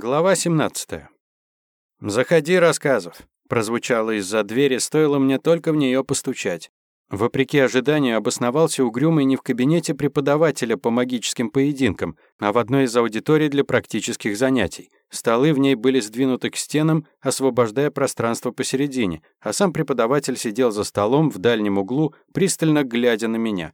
Глава 17. «Заходи, рассказов», — прозвучало из-за двери, стоило мне только в нее постучать. Вопреки ожиданию, обосновался угрюмый не в кабинете преподавателя по магическим поединкам, а в одной из аудиторий для практических занятий. Столы в ней были сдвинуты к стенам, освобождая пространство посередине, а сам преподаватель сидел за столом в дальнем углу, пристально глядя на меня.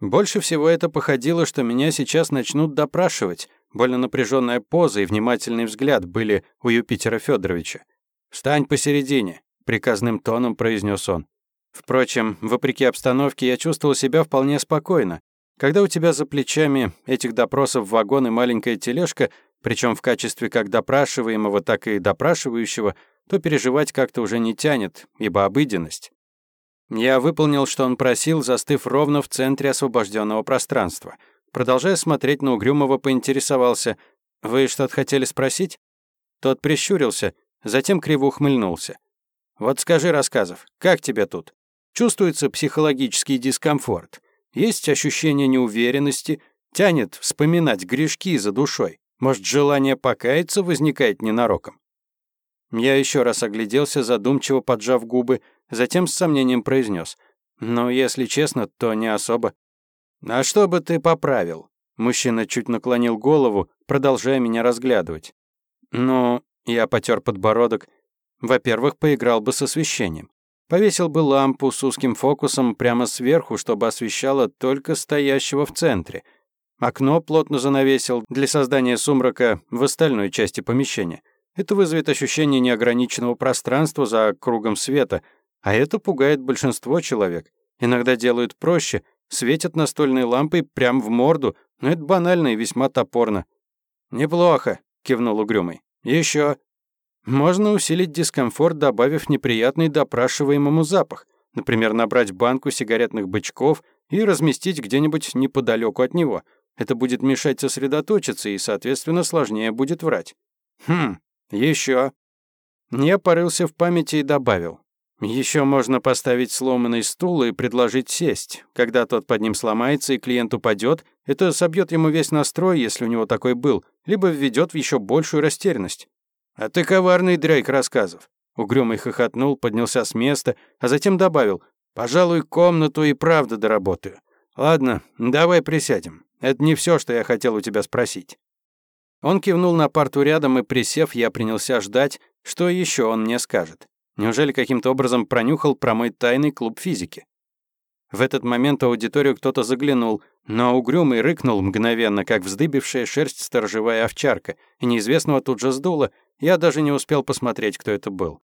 Больше всего это походило, что меня сейчас начнут допрашивать, Больно напряженная поза и внимательный взгляд были у Юпитера Федоровича. «Встань посередине», — приказным тоном произнес он. Впрочем, вопреки обстановке, я чувствовал себя вполне спокойно. Когда у тебя за плечами этих допросов вагон и маленькая тележка, причем в качестве как допрашиваемого, так и допрашивающего, то переживать как-то уже не тянет, ибо обыденность. Я выполнил, что он просил, застыв ровно в центре освобожденного пространства — Продолжая смотреть на Угрюмого, поинтересовался. «Вы что-то хотели спросить?» Тот прищурился, затем криво ухмыльнулся. «Вот скажи, Рассказов, как тебе тут? Чувствуется психологический дискомфорт? Есть ощущение неуверенности? Тянет вспоминать грешки за душой? Может, желание покаяться возникает ненароком?» Я еще раз огляделся, задумчиво поджав губы, затем с сомнением произнес. «Ну, если честно, то не особо. «А что бы ты поправил?» Мужчина чуть наклонил голову, продолжая меня разглядывать. «Ну...» — я потер подбородок. «Во-первых, поиграл бы с освещением. Повесил бы лампу с узким фокусом прямо сверху, чтобы освещало только стоящего в центре. Окно плотно занавесил для создания сумрака в остальной части помещения. Это вызовет ощущение неограниченного пространства за кругом света, а это пугает большинство человек. Иногда делают проще — Светят настольной лампой прямо в морду, но это банально и весьма топорно. «Неплохо», — кивнул угрюмый. Еще. Можно усилить дискомфорт, добавив неприятный допрашиваемому запах. Например, набрать банку сигаретных бычков и разместить где-нибудь неподалеку от него. Это будет мешать сосредоточиться и, соответственно, сложнее будет врать. Хм, еще. Я порылся в памяти и добавил. Еще можно поставить сломанный стул и предложить сесть. Когда тот под ним сломается и клиент упадет, это собьет ему весь настрой, если у него такой был, либо введет в еще большую растерянность. «А ты коварный дрейк рассказов». Угрюмый хохотнул, поднялся с места, а затем добавил, «Пожалуй, комнату и правда доработаю. Ладно, давай присядем. Это не все, что я хотел у тебя спросить». Он кивнул на парту рядом, и, присев, я принялся ждать, что еще он мне скажет. Неужели каким-то образом пронюхал про мой тайный клуб физики? В этот момент аудиторию кто-то заглянул, но угрюмый рыкнул мгновенно, как вздыбившая шерсть сторожевая овчарка, и неизвестного тут же сдуло, я даже не успел посмотреть, кто это был.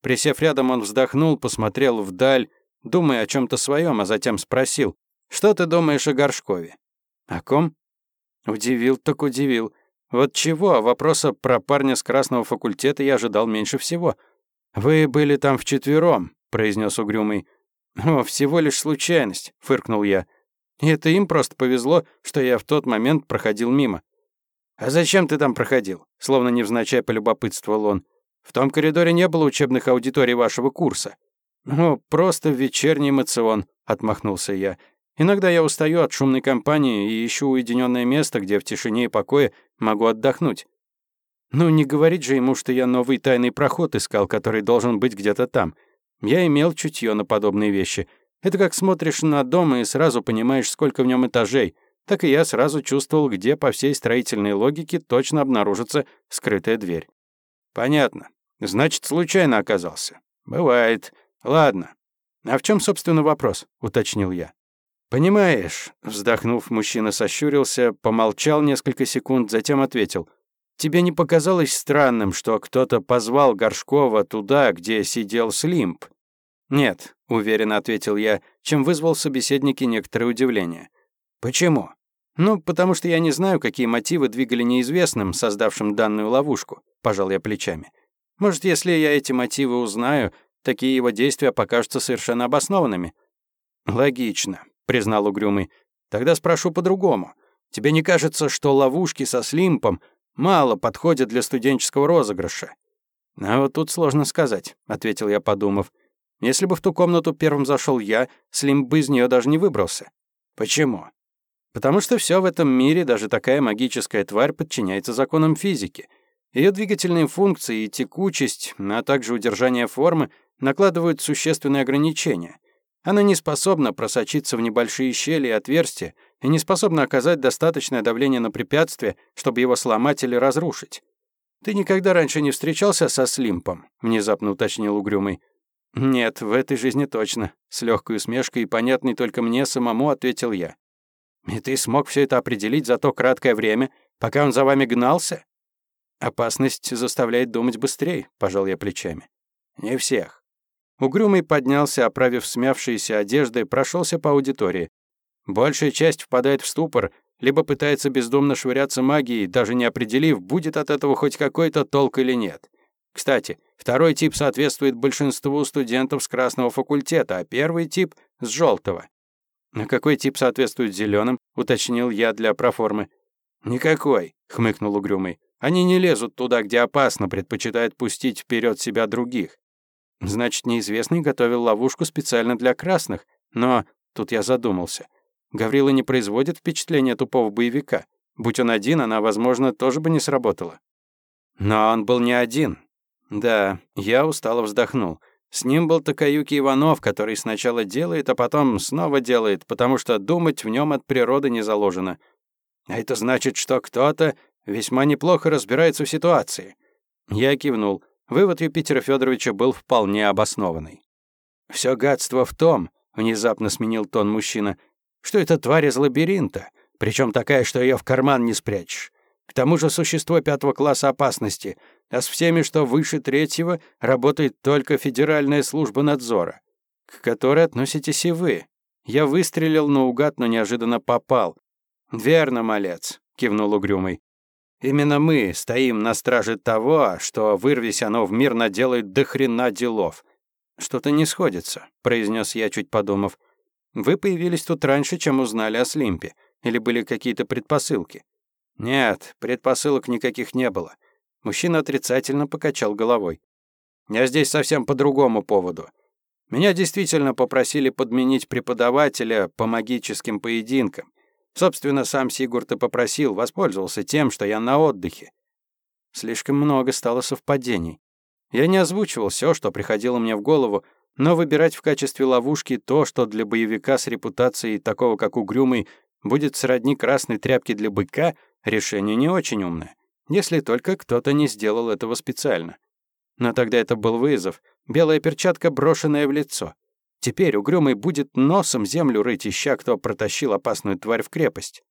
Присев рядом, он вздохнул, посмотрел вдаль, думая о чем то своем, а затем спросил, «Что ты думаешь о Горшкове?» «О ком?» Удивил так удивил. Вот чего, а вопроса про парня с красного факультета я ожидал меньше всего — «Вы были там вчетвером», — произнес угрюмый. «О, всего лишь случайность», — фыркнул я. «И это им просто повезло, что я в тот момент проходил мимо». «А зачем ты там проходил?» — словно невзначай полюбопытствовал он. «В том коридоре не было учебных аудиторий вашего курса». «Ну, просто вечерний эмоцион», — отмахнулся я. «Иногда я устаю от шумной компании и ищу уединенное место, где в тишине и покое могу отдохнуть. Ну, не говорить же ему, что я новый тайный проход искал, который должен быть где-то там. Я имел чутье на подобные вещи. Это как смотришь на дом и сразу понимаешь, сколько в нем этажей. Так и я сразу чувствовал, где по всей строительной логике точно обнаружится скрытая дверь. Понятно. Значит, случайно оказался. Бывает. Ладно. А в чем, собственно, вопрос? уточнил я. Понимаешь, вздохнув, мужчина сощурился, помолчал несколько секунд, затем ответил: Тебе не показалось странным, что кто-то позвал Горшкова туда, где сидел Слимп?» «Нет», — уверенно ответил я, чем вызвал собеседники некоторое удивление. «Почему?» «Ну, потому что я не знаю, какие мотивы двигали неизвестным, создавшим данную ловушку», — пожал я плечами. «Может, если я эти мотивы узнаю, такие его действия покажутся совершенно обоснованными?» «Логично», — признал угрюмый. «Тогда спрошу по-другому. Тебе не кажется, что ловушки со Слимпом — мало подходит для студенческого розыгрыша. А вот тут сложно сказать, ответил я, подумав. Если бы в ту комнату первым зашел я, Слим бы из нее даже не выбрался. Почему? Потому что все в этом мире, даже такая магическая тварь, подчиняется законам физики. Ее двигательные функции и текучесть, а также удержание формы накладывают существенные ограничения. Она не способна просочиться в небольшие щели и отверстия и не способна оказать достаточное давление на препятствие, чтобы его сломать или разрушить. «Ты никогда раньше не встречался со Слимпом?» — внезапно уточнил Угрюмый. «Нет, в этой жизни точно», — с легкой усмешкой и понятной только мне самому ответил я. «И ты смог все это определить за то краткое время, пока он за вами гнался?» «Опасность заставляет думать быстрее», — пожал я плечами. «Не всех». Угрюмый поднялся, оправив смявшиеся одежды, прошелся по аудитории. Большая часть впадает в ступор, либо пытается бездумно швыряться магией, даже не определив, будет от этого хоть какой-то толк или нет. Кстати, второй тип соответствует большинству студентов с красного факультета, а первый тип — с желтого. «На какой тип соответствует зеленым? уточнил я для проформы. «Никакой», — хмыкнул Угрюмый. «Они не лезут туда, где опасно, предпочитают пустить вперед себя других». Значит, неизвестный готовил ловушку специально для красных, но тут я задумался. Гаврила не производит впечатления тупого боевика. Будь он один, она, возможно, тоже бы не сработала. Но он был не один. Да, я устало вздохнул. С ним был Такаюки Иванов, который сначала делает, а потом снова делает, потому что думать в нем от природы не заложено. А это значит, что кто-то весьма неплохо разбирается в ситуации. Я кивнул. Вывод Юпитера Федоровича был вполне обоснованный. Все гадство в том, внезапно сменил тон мужчина, что это тварь из лабиринта, причем такая, что ее в карман не спрячешь. К тому же существо пятого класса опасности, а с всеми, что выше третьего, работает только Федеральная служба надзора, к которой относитесь и вы. Я выстрелил наугад, но неожиданно попал. «Верно, малец», — кивнул угрюмый. «Именно мы стоим на страже того, что, вырвись оно в мир, наделает до хрена делов». «Что-то не сходится», — произнес я, чуть подумав. «Вы появились тут раньше, чем узнали о Слимпе. Или были какие-то предпосылки?» «Нет, предпосылок никаких не было». Мужчина отрицательно покачал головой. «Я здесь совсем по другому поводу. Меня действительно попросили подменить преподавателя по магическим поединкам. Собственно, сам Сигурд и попросил, воспользовался тем, что я на отдыхе. Слишком много стало совпадений. Я не озвучивал все, что приходило мне в голову, но выбирать в качестве ловушки то, что для боевика с репутацией такого, как Угрюмый, будет сродни красной тряпки для быка, решение не очень умное. Если только кто-то не сделал этого специально. Но тогда это был вызов, белая перчатка, брошенная в лицо. Теперь Угрюмый будет носом землю рыть, ища, кто протащил опасную тварь в крепость.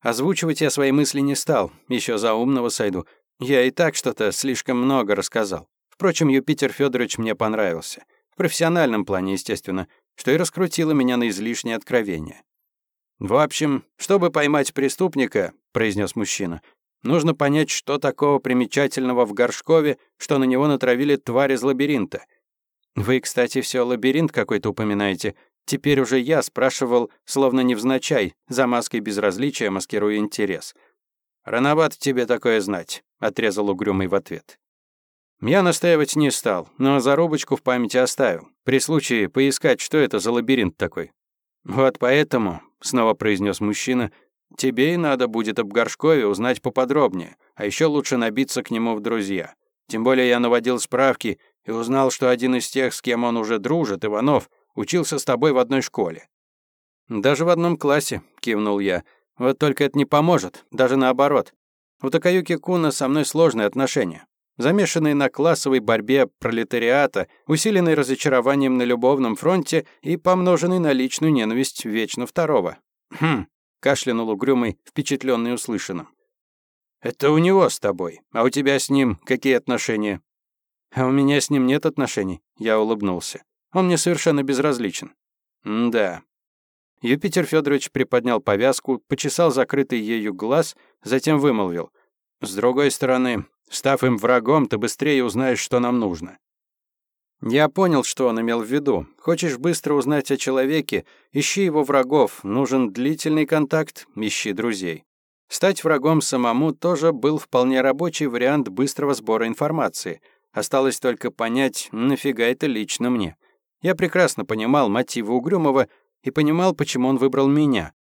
Озвучивать я свои мысли не стал, еще за умного сойду. Я и так что-то слишком много рассказал. Впрочем, Юпитер Федорович мне понравился. В профессиональном плане, естественно, что и раскрутило меня на излишнее откровение. «В общем, чтобы поймать преступника», — произнес мужчина, «нужно понять, что такого примечательного в Горшкове, что на него натравили тварь из лабиринта — вы, кстати, все лабиринт какой-то упоминаете. Теперь уже я спрашивал, словно невзначай, за маской безразличия маскируя интерес. «Рановато тебе такое знать», — отрезал угрюмый в ответ. Я настаивать не стал, но зарубочку в памяти оставил. При случае поискать, что это за лабиринт такой. «Вот поэтому», — снова произнес мужчина, «тебе и надо будет об Горшкове узнать поподробнее, а еще лучше набиться к нему в друзья. Тем более я наводил справки и узнал, что один из тех, с кем он уже дружит, Иванов, учился с тобой в одной школе». «Даже в одном классе», — кивнул я. «Вот только это не поможет, даже наоборот. У Такаюки Куна со мной сложные отношения, замешанные на классовой борьбе пролетариата, усиленной разочарованием на любовном фронте и помноженной на личную ненависть вечно второго». «Хм», — кашлянул угрюмый, впечатленный услышанным. «Это у него с тобой, а у тебя с ним какие отношения?» А у меня с ним нет отношений. Я улыбнулся. Он мне совершенно безразличен. М да. Юпитер Федорович приподнял повязку, почесал закрытый ею глаз, затем вымолвил. С другой стороны, став им врагом, ты быстрее узнаешь, что нам нужно. Я понял, что он имел в виду. Хочешь быстро узнать о человеке, ищи его врагов. Нужен длительный контакт, ищи друзей. Стать врагом самому тоже был вполне рабочий вариант быстрого сбора информации — Осталось только понять, нафига это лично мне. Я прекрасно понимал мотивы Угрюмова и понимал, почему он выбрал меня.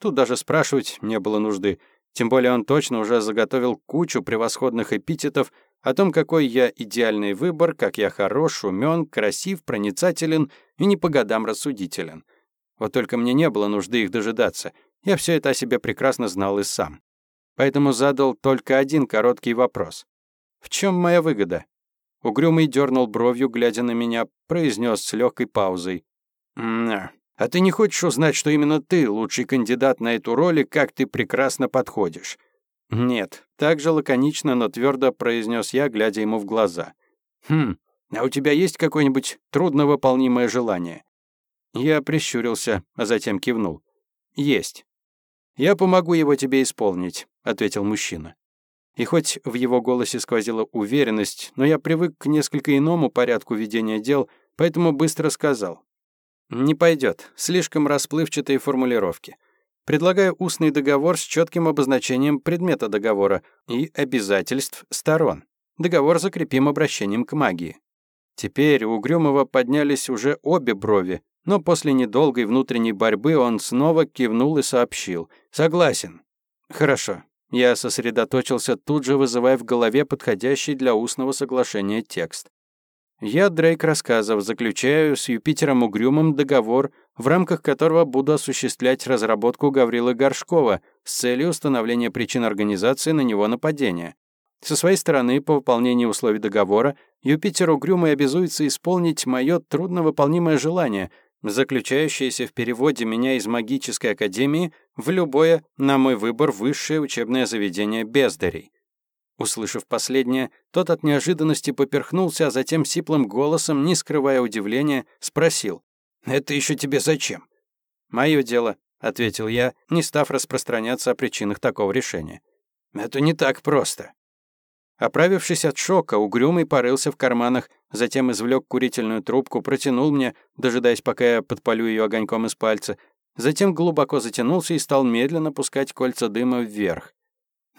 Тут даже спрашивать не было нужды. Тем более он точно уже заготовил кучу превосходных эпитетов о том, какой я идеальный выбор, как я хорош, умен, красив, проницателен и не по годам рассудителен. Вот только мне не было нужды их дожидаться. Я все это о себе прекрасно знал и сам. Поэтому задал только один короткий вопрос. «В чем моя выгода?» Угрюмый дернул бровью, глядя на меня, произнес с легкой паузой. «А ты не хочешь узнать, что именно ты лучший кандидат на эту роль и как ты прекрасно подходишь?» «Нет», — так же лаконично, но твердо произнес я, глядя ему в глаза. «Хм, а у тебя есть какое-нибудь трудновыполнимое желание?» Я прищурился, а затем кивнул. «Есть». «Я помогу его тебе исполнить», — ответил мужчина. И хоть в его голосе сквозила уверенность, но я привык к несколько иному порядку ведения дел, поэтому быстро сказал. «Не пойдет. Слишком расплывчатые формулировки. Предлагаю устный договор с четким обозначением предмета договора и обязательств сторон. Договор закрепим обращением к магии». Теперь у Угрюмова поднялись уже обе брови, но после недолгой внутренней борьбы он снова кивнул и сообщил. «Согласен». «Хорошо». Я сосредоточился, тут же вызывая в голове подходящий для устного соглашения текст. Я, Дрейк Рассказов, заключаю с Юпитером Угрюмым договор, в рамках которого буду осуществлять разработку Гаврилы Горшкова с целью установления причин организации на него нападения. Со своей стороны, по выполнении условий договора, Юпитер Угрюмый обязуется исполнить мое трудновыполнимое желание — заключающееся в переводе меня из магической академии в любое, на мой выбор, высшее учебное заведение бездарей. Услышав последнее, тот от неожиданности поперхнулся, а затем сиплым голосом, не скрывая удивления, спросил. «Это еще тебе зачем?» «Мое дело», — ответил я, не став распространяться о причинах такого решения. «Это не так просто», Оправившись от шока, угрюмый порылся в карманах, затем извлек курительную трубку, протянул мне, дожидаясь, пока я подпалю ее огоньком из пальца, затем глубоко затянулся и стал медленно пускать кольца дыма вверх.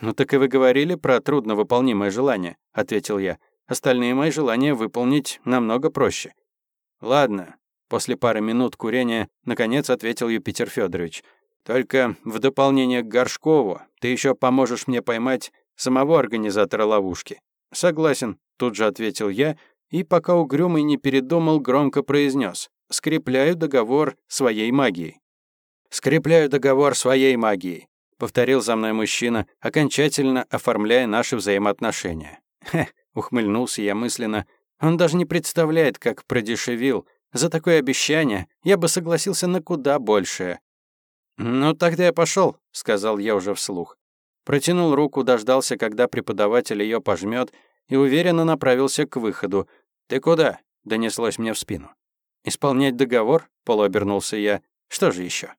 «Ну так и вы говорили про трудновыполнимое желание», — ответил я. «Остальные мои желания выполнить намного проще». «Ладно», — после пары минут курения, наконец ответил Юпитер Федорович. «Только в дополнение к Горшкову ты еще поможешь мне поймать самого организатора ловушки. «Согласен», — тут же ответил я, и пока угрюмый не передумал, громко произнес: «Скрепляю договор своей магией». «Скрепляю договор своей магией», — повторил за мной мужчина, окончательно оформляя наши взаимоотношения. «Хе», — ухмыльнулся я мысленно, «он даже не представляет, как продешевил. За такое обещание я бы согласился на куда большее». «Ну, тогда я пошел, сказал я уже вслух. Протянул руку, дождался, когда преподаватель ее пожмет, и уверенно направился к выходу. «Ты куда?» — донеслось мне в спину. «Исполнять договор?» — полуобернулся я. «Что же еще?